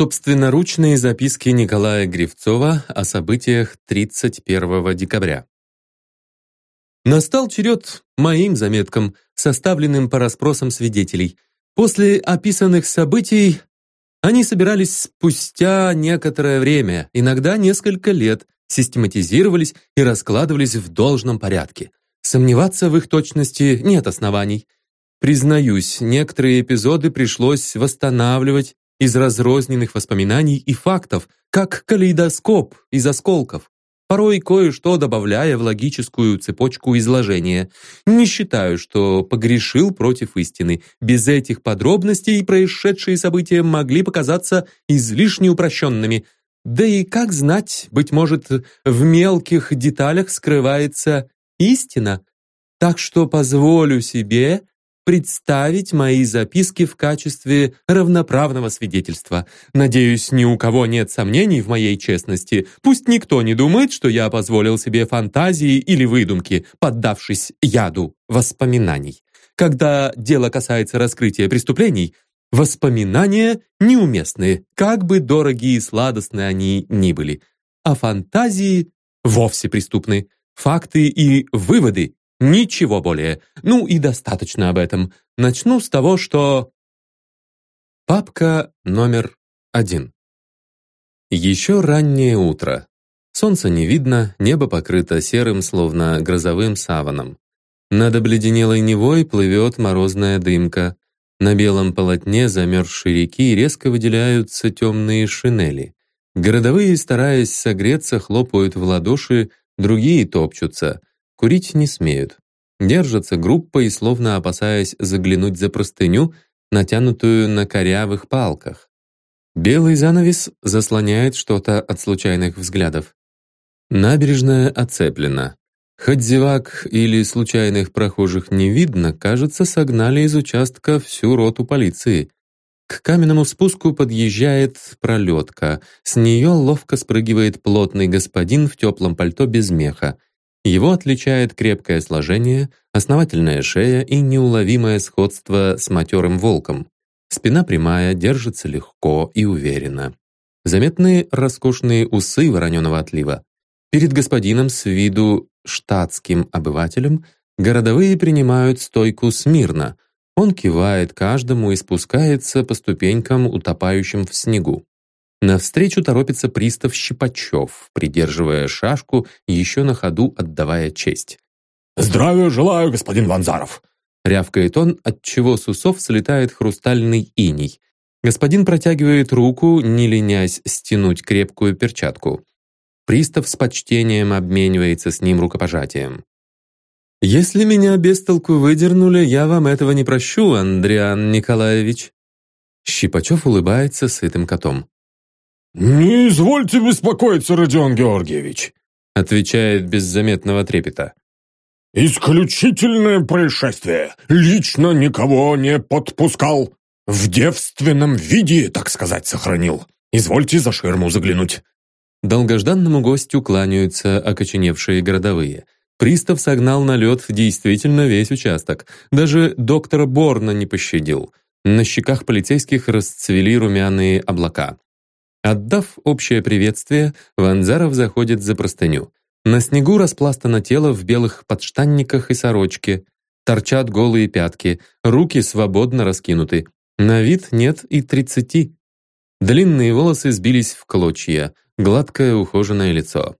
Собственноручные записки Николая Гривцова о событиях 31 декабря. Настал черед моим заметкам, составленным по расспросам свидетелей. После описанных событий они собирались спустя некоторое время, иногда несколько лет, систематизировались и раскладывались в должном порядке. Сомневаться в их точности нет оснований. Признаюсь, некоторые эпизоды пришлось восстанавливать из разрозненных воспоминаний и фактов, как калейдоскоп из осколков, порой кое-что добавляя в логическую цепочку изложения. Не считаю, что погрешил против истины. Без этих подробностей происшедшие события могли показаться излишне упрощенными. Да и как знать, быть может, в мелких деталях скрывается истина. Так что позволю себе представить мои записки в качестве равноправного свидетельства. Надеюсь, ни у кого нет сомнений в моей честности. Пусть никто не думает, что я позволил себе фантазии или выдумки, поддавшись яду воспоминаний. Когда дело касается раскрытия преступлений, воспоминания неуместны, как бы дорогие и сладостны они ни были. А фантазии вовсе преступны. Факты и выводы Ничего более. Ну и достаточно об этом. Начну с того, что... Папка номер один. Еще раннее утро. Солнца не видно, небо покрыто серым, словно грозовым саваном. Над обледенелой Невой плывет морозная дымка. На белом полотне замерзшей реки резко выделяются темные шинели. Городовые, стараясь согреться, хлопают в ладоши, другие топчутся. Курить не смеют. Держатся группой, словно опасаясь заглянуть за простыню, натянутую на корявых палках. Белый занавес заслоняет что-то от случайных взглядов. Набережная оцеплена. Хоть зевак или случайных прохожих не видно, кажется, согнали из участка всю роту полиции. К каменному спуску подъезжает пролетка. С нее ловко спрыгивает плотный господин в теплом пальто без меха. Его отличает крепкое сложение, основательная шея и неуловимое сходство с матерым волком. Спина прямая, держится легко и уверенно. Заметные роскошные усы вороненого отлива. Перед господином с виду штатским обывателем городовые принимают стойку смирно. Он кивает каждому и спускается по ступенькам, утопающим в снегу. Навстречу торопится пристав Щипачев, придерживая шашку, еще на ходу отдавая честь. «Здравия желаю, господин Ванзаров!» Рявкает он, отчего с усов слетает хрустальный иней. Господин протягивает руку, не ленясь стянуть крепкую перчатку. Пристав с почтением обменивается с ним рукопожатием. «Если меня без толку выдернули, я вам этого не прощу, Андриан Николаевич». Щипачев улыбается сытым котом. «Не извольте беспокоиться, Родион Георгиевич», отвечает без заметного трепета. «Исключительное происшествие. Лично никого не подпускал. В девственном виде, так сказать, сохранил. Извольте за ширму заглянуть». Долгожданному гостю кланяются окоченевшие городовые. Пристав согнал на лед действительно весь участок. Даже доктора Борна не пощадил. На щеках полицейских расцвели румяные облака. Отдав общее приветствие, Ванзаров заходит за простыню. На снегу распластано тело в белых подштанниках и сорочке. Торчат голые пятки, руки свободно раскинуты. На вид нет и тридцати. Длинные волосы сбились в клочья, гладкое ухоженное лицо.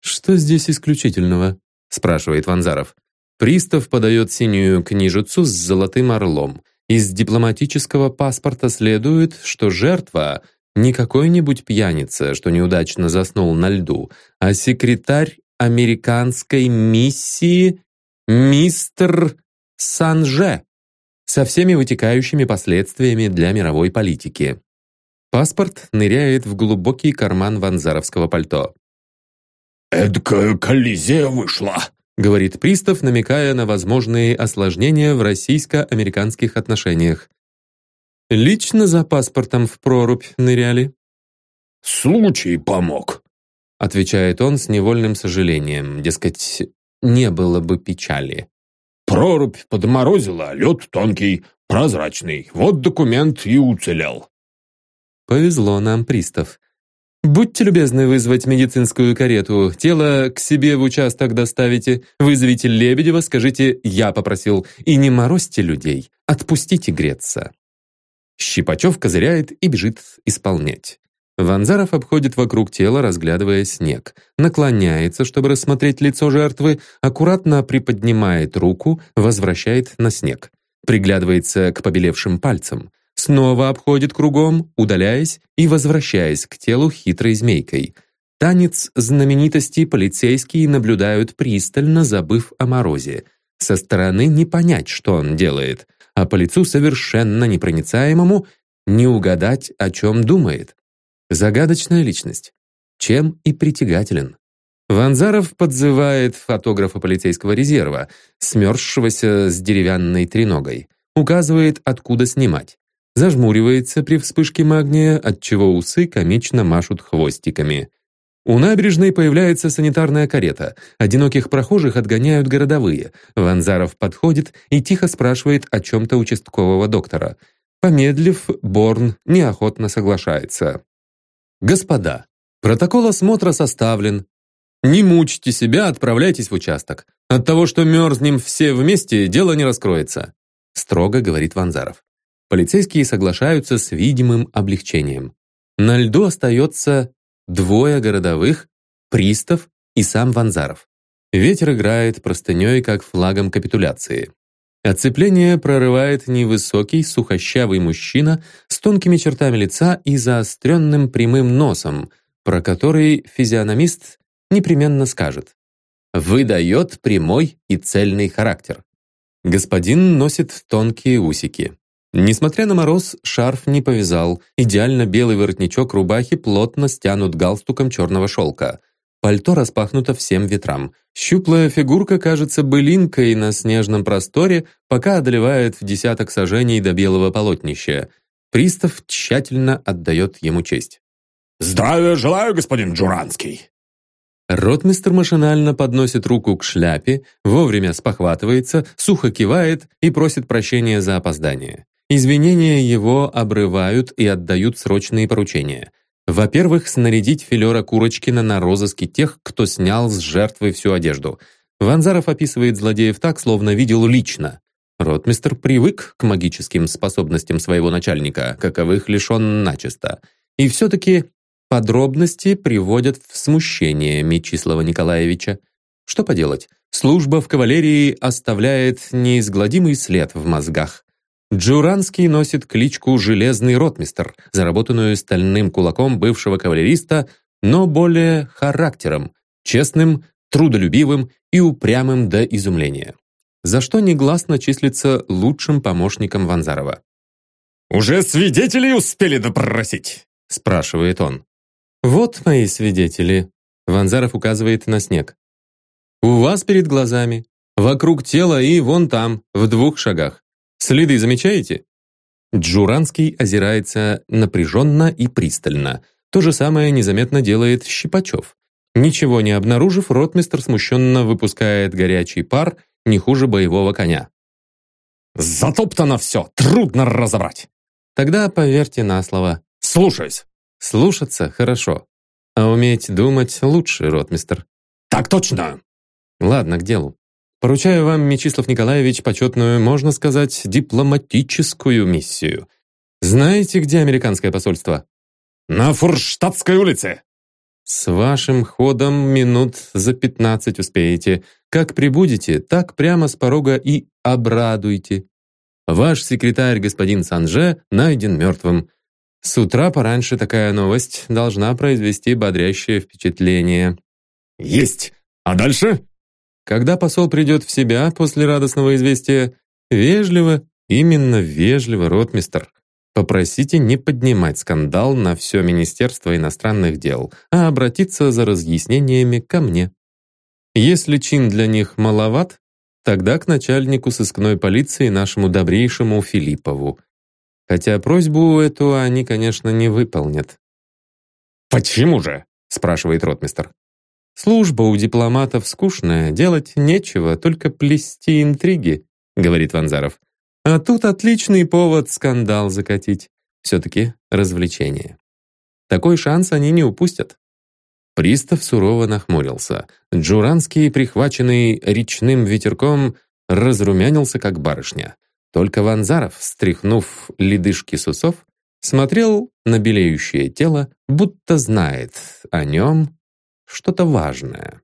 «Что здесь исключительного?» — спрашивает Ванзаров. Пристав подает синюю книжицу с золотым орлом. Из дипломатического паспорта следует, что жертва не какой-нибудь пьяница, что неудачно заснул на льду, а секретарь американской миссии мистер Санже со всеми вытекающими последствиями для мировой политики. Паспорт ныряет в глубокий карман ванзаровского пальто. «Эдкая коллизия вышла», — говорит пристав, намекая на возможные осложнения в российско-американских отношениях. Лично за паспортом в прорубь ныряли?» «Случай помог», — отвечает он с невольным сожалением, дескать, не было бы печали. «Прорубь подморозила, лед тонкий, прозрачный, вот документ и уцелел». Повезло нам, пристав. «Будьте любезны вызвать медицинскую карету. Тело к себе в участок доставите. Вызовите Лебедева, скажите «я попросил». И не морозьте людей. Отпустите греться». Щипачев козыряет и бежит исполнять. Ванзаров обходит вокруг тела, разглядывая снег. Наклоняется, чтобы рассмотреть лицо жертвы, аккуратно приподнимает руку, возвращает на снег. Приглядывается к побелевшим пальцам снова обходит кругом, удаляясь и возвращаясь к телу хитрой змейкой. Танец знаменитостей полицейские наблюдают пристально, забыв о морозе. Со стороны не понять, что он делает, а по лицу совершенно непроницаемому не угадать, о чем думает. Загадочная личность. Чем и притягателен. Ванзаров подзывает фотографа полицейского резерва, смерзшегося с деревянной треногой. Указывает, откуда снимать зажмуривается при вспышке магния, отчего усы комично машут хвостиками. У набережной появляется санитарная карета. Одиноких прохожих отгоняют городовые. Ванзаров подходит и тихо спрашивает о чем-то участкового доктора. Помедлив, Борн неохотно соглашается. «Господа, протокол осмотра составлен. Не мучьте себя, отправляйтесь в участок. От того, что мерзнем все вместе, дело не раскроется», строго говорит Ванзаров. Полицейские соглашаются с видимым облегчением. На льду остается двое городовых, пристав и сам Ванзаров. Ветер играет простыней, как флагом капитуляции. Оцепление прорывает невысокий, сухощавый мужчина с тонкими чертами лица и заостренным прямым носом, про который физиономист непременно скажет. Выдает прямой и цельный характер. Господин носит тонкие усики. Несмотря на мороз, шарф не повязал. Идеально белый воротничок рубахи плотно стянут галстуком черного шелка. Пальто распахнуто всем ветрам. Щуплая фигурка кажется былинкой на снежном просторе, пока одолевает в десяток сажений до белого полотнища. Пристав тщательно отдает ему честь. «Здравия желаю, господин Джуранский!» Ротмистр машинально подносит руку к шляпе, вовремя спохватывается, сухо кивает и просит прощения за опоздание. Извинения его обрывают и отдают срочные поручения. Во-первых, снарядить филера Курочкина на розыске тех, кто снял с жертвы всю одежду. Ванзаров описывает злодеев так, словно видел лично. Ротмистр привык к магическим способностям своего начальника, каковых лишен начисто. И все-таки подробности приводят в смущение Мечислава Николаевича. Что поделать, служба в кавалерии оставляет неизгладимый след в мозгах. Джуранский носит кличку «Железный ротмистр», заработанную стальным кулаком бывшего кавалериста, но более характером, честным, трудолюбивым и упрямым до изумления. За что негласно числится лучшим помощником Ванзарова. «Уже свидетелей успели допросить?» – спрашивает он. «Вот мои свидетели», – Ванзаров указывает на снег. «У вас перед глазами, вокруг тела и вон там, в двух шагах. Следы замечаете?» Джуранский озирается напряженно и пристально. То же самое незаметно делает Щипачев. Ничего не обнаружив, ротмистр смущенно выпускает горячий пар, не хуже боевого коня. «Затоптано все, трудно разобрать!» Тогда поверьте на слово. «Слушаюсь!» «Слушаться хорошо, а уметь думать лучше, ротмистр». «Так точно!» «Ладно, к делу. Поручаю вам, Мечислав Николаевич, почетную, можно сказать, дипломатическую миссию. Знаете, где американское посольство? На Фурштадтской улице. С вашим ходом минут за пятнадцать успеете. Как прибудете, так прямо с порога и обрадуйте. Ваш секретарь, господин Санже, найден мертвым. С утра пораньше такая новость должна произвести бодрящее впечатление. Есть! А дальше? Когда посол придет в себя после радостного известия, вежливо, именно вежливо, ротмистр, попросите не поднимать скандал на все Министерство иностранных дел, а обратиться за разъяснениями ко мне. Если чин для них маловат, тогда к начальнику сыскной полиции нашему добрейшему Филиппову. Хотя просьбу эту они, конечно, не выполнят. «Почему же?» – спрашивает ротмистр. Служба у дипломатов скучная, делать нечего, только плести интриги, говорит Ванзаров. А тут отличный повод скандал закатить. Все-таки развлечение. Такой шанс они не упустят. Пристав сурово нахмурился. Джуранский, прихваченный речным ветерком, разрумянился, как барышня. Только Ванзаров, стряхнув ледышки с усов, смотрел на белеющее тело, будто знает о нем что-то важное.